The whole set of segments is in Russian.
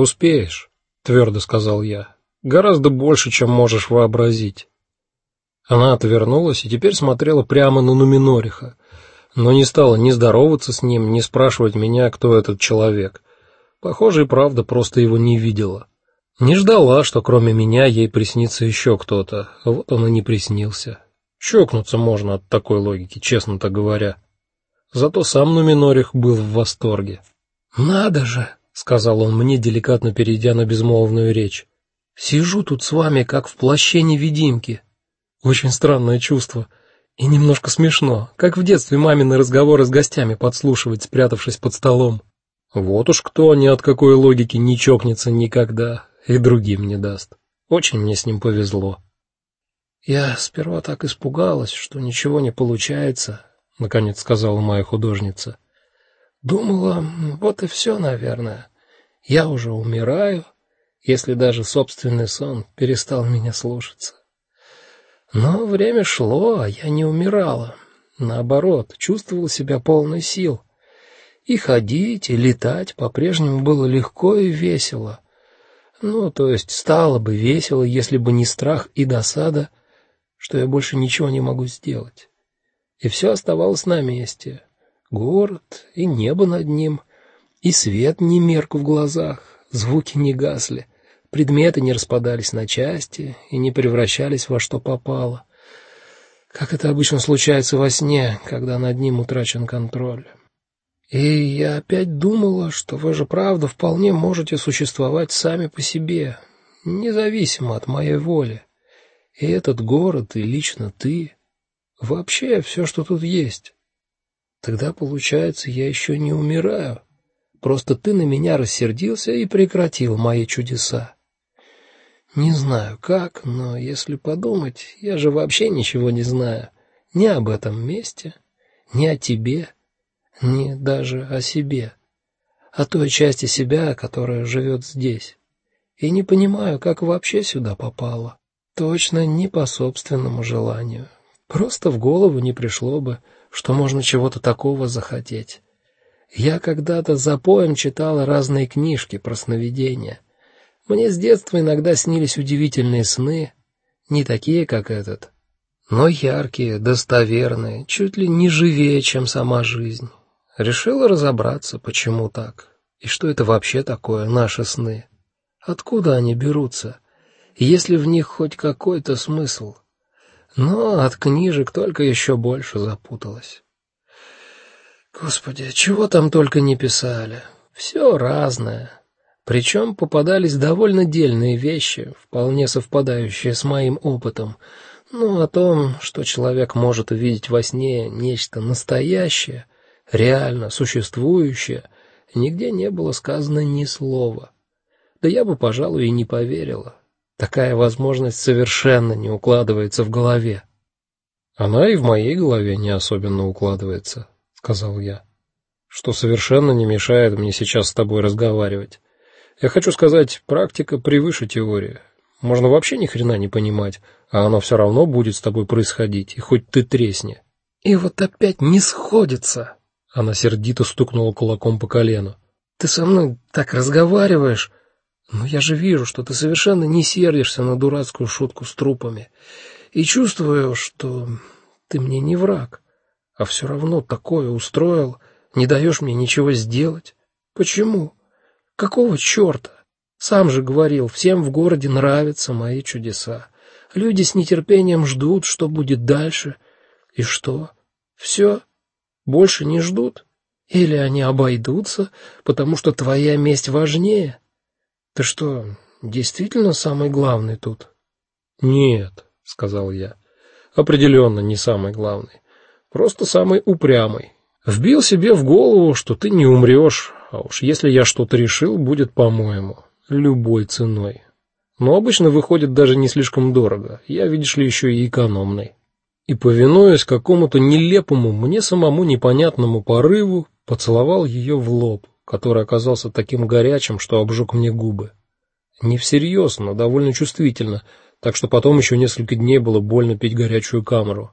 Успеешь, твердо сказал я. Гораздо больше, чем можешь вообразить. Она отвернулась и теперь смотрела прямо на Нуминориха, но не стала ни здороваться с ним, ни спрашивать меня, кто этот человек. Похоже, и правда просто его не видела. Не ждала, что кроме меня ей приснится еще кто-то. Вот он и не приснился. Чокнуться можно от такой логики, честно-то говоря. Зато сам Нуминорих был в восторге. "Надо же", сказал он мне, деликатно перейдя на безмолвную речь. "Сижу тут с вами как в плаще невидимки. Очень странное чувство и немножко смешно, как в детстве мамины разговоры с гостями подслушивать, спрятавшись под столом. Вот уж кто ни от какой логики не чокнется никогда и другим не даст. Очень мне с ним повезло. Я сперва так испугалась, что ничего не получается, наконец сказала моя художница. Думала, вот и все, наверное. Я уже умираю, если даже собственный сон перестал меня слушаться. Но время шло, а я не умирала. Наоборот, чувствовала себя полной сил. И ходить, и летать по-прежнему было легко и весело. Ну, то есть стало бы весело, если бы не страх и досада, что я больше ничего не могу сделать. И все оставалось на месте. Город и небо над ним, и свет не мерк в глазах, звуки не гасли, предметы не распадались на части и не превращались во что попало. Как это обычно случается во сне, когда над ним утрачен контроль. И я опять думала, что вы же правда вполне можете существовать сами по себе, независимо от моей воли. И этот город, и лично ты, вообще все, что тут есть. Тогда получается, я еще не умираю. Просто ты на меня рассердился и прекратил мои чудеса. Не знаю как, но если подумать, я же вообще ничего не знаю ни об этом месте, ни о тебе, ни даже о себе, о той части себя, которая живет здесь. И не понимаю, как вообще сюда попала. Точно не по собственному желанию. Просто в голову не пришло бы, что можно чего-то такого захотеть. Я когда-то за поем читала разные книжки про сновидения. Мне с детства иногда снились удивительные сны, не такие, как этот, но яркие, достоверные, чуть ли не живее, чем сама жизнь. Решила разобраться, почему так, и что это вообще такое наши сны. Откуда они берутся? есть ли в них хоть какой-то смысл. Но от книжек только еще больше запуталась. Господи, чего там только не писали. Все разное. Причем попадались довольно дельные вещи, вполне совпадающие с моим опытом. Ну, о том, что человек может увидеть во сне нечто настоящее, реально существующее, нигде не было сказано ни слова. Да я бы, пожалуй, и не поверила. Такая возможность совершенно не укладывается в голове. Она и в моей голове не особенно укладывается, сказал я. Что совершенно не мешает мне сейчас с тобой разговаривать. Я хочу сказать, практика превыше теории. Можно вообще ни хрена не понимать, а оно все равно будет с тобой происходить, и хоть ты тресни. И вот опять не сходится. Она сердито стукнула кулаком по колену. Ты со мной так разговариваешь, но я же вижу, что ты совершенно не сердишься на дурацкую шутку с трупами. И чувствую, что ты мне не враг, а все равно такое устроил, не даешь мне ничего сделать. Почему? Какого черта? Сам же говорил, всем в городе нравятся мои чудеса. Люди с нетерпением ждут, что будет дальше. И что? Все? Больше не ждут? Или они обойдутся, потому что твоя месть важнее? Ты что, действительно самый главный тут? Нет, сказал я. Определенно не самый главный. Просто самый упрямый. Вбил себе в голову, что ты не умрешь, а уж если я что-то решил, будет по-моему, любой ценой. Но обычно выходит даже не слишком дорого. Я, видишь ли, еще и экономный. И повинуясь какому-то нелепому, мне самому непонятному порыву, поцеловал ее в лоб который оказался таким горячим, что обжег мне губы. Не всерьез, но довольно чувствительно, так что потом еще несколько дней было больно пить горячую камеру.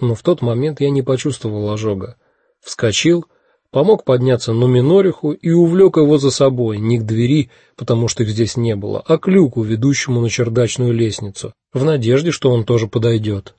Но в тот момент я не почувствовал ожога. Вскочил, помог подняться Нуминориху и увлек его за собой, не к двери, потому что их здесь не было, а к люку, ведущему на чердачную лестницу, в надежде, что он тоже подойдет.